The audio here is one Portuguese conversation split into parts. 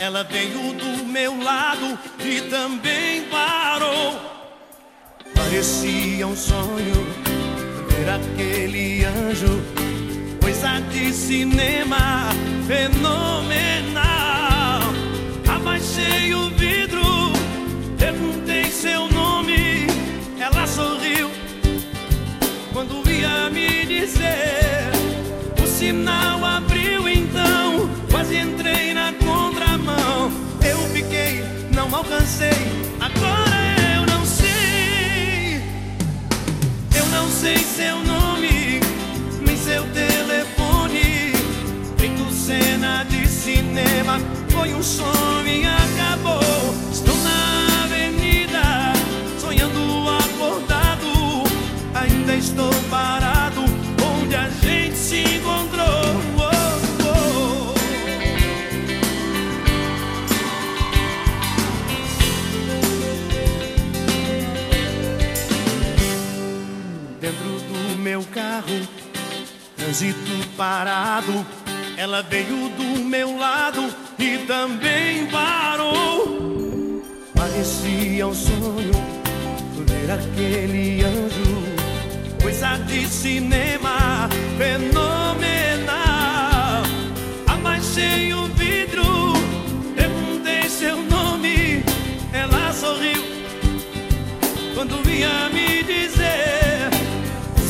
Ela veio do meu lado e também parou. Parecia um sonho ver aquele anjo, coisa de cinema fenomenal. Abaixei o vidro, perguntei seu nome, ela sorriu quando ia me dizer. O sinal alcancei, agora eu não sei. Eu não sei seu nome, nem seu telefone. Feito cena de cinema, foi um sonho e acabou. Carro, trânsito parado. Ela veio do meu lado e também parou. Parecia um sonho ver aquele anjo, coisa de cinema fenomenal. Abaixei o vidro, perguntei seu nome, ela sorriu quando ia me dizer.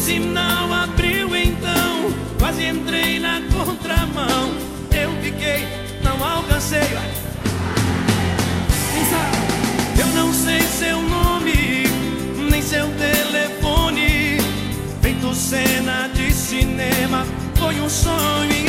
Sinal abriu então, quase entrei na contramão. Eu fiquei, não alcancei. Eu não sei seu nome, nem seu telefone. Feito cena de cinema, foi um sonho